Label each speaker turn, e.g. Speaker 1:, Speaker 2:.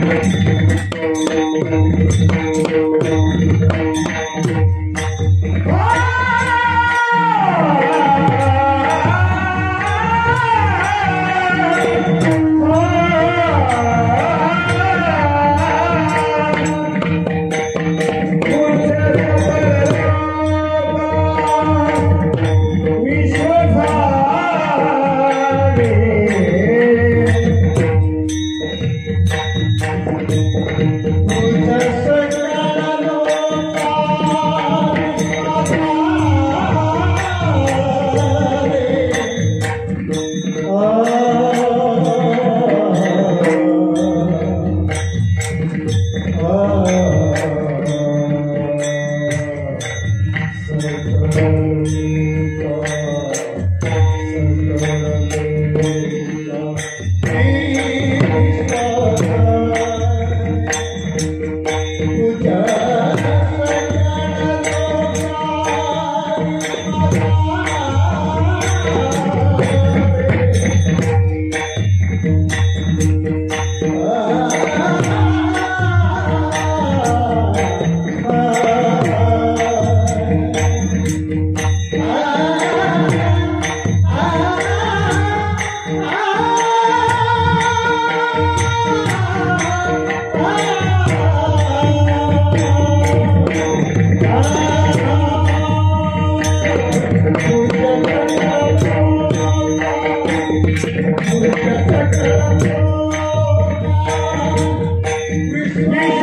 Speaker 1: Thank you. Amen.